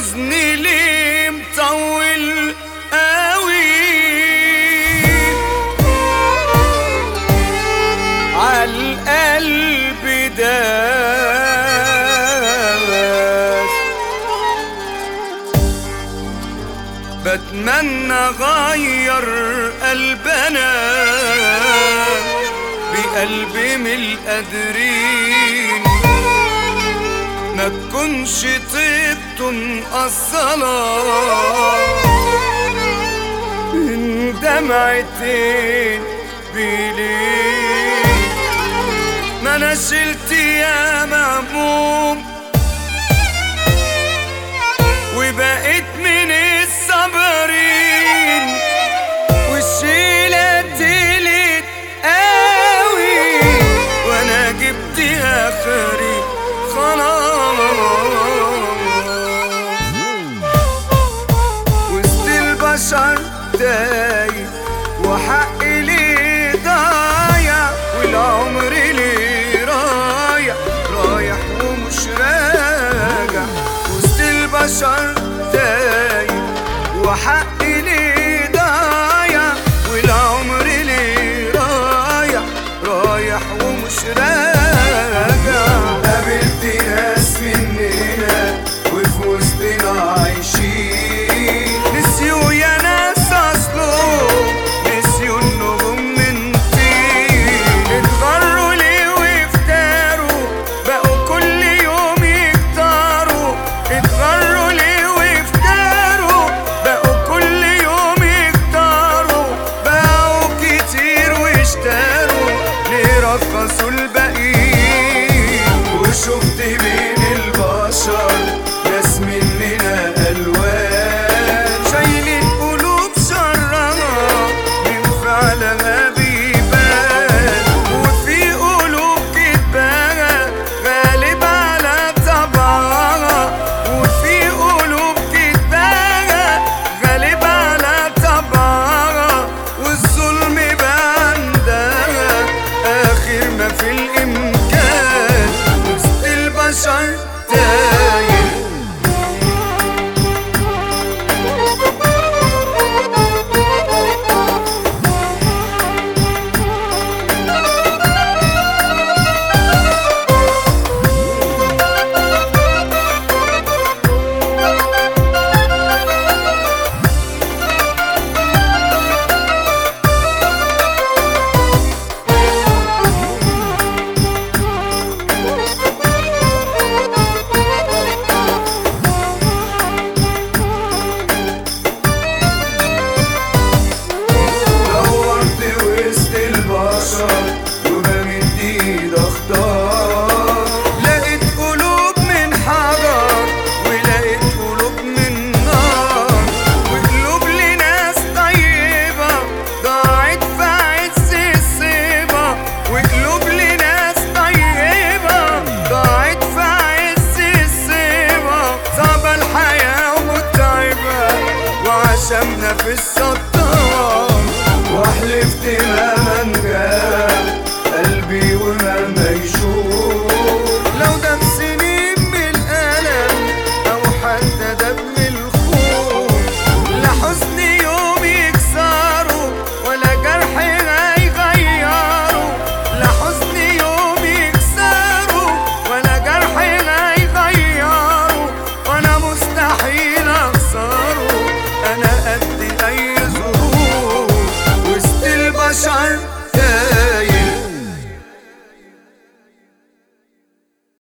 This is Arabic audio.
حزني ليه مطول قوي. عالقلب داس بتمنى غير قلبنا بقلب من القادرين. شطبتم الصلاة من دمعتين بليل ما انا شلت يا مهموم وداي وحقي لي ضايع والعمر لي رايح رايح ومش راجع وسط البشر تايه وحقي لي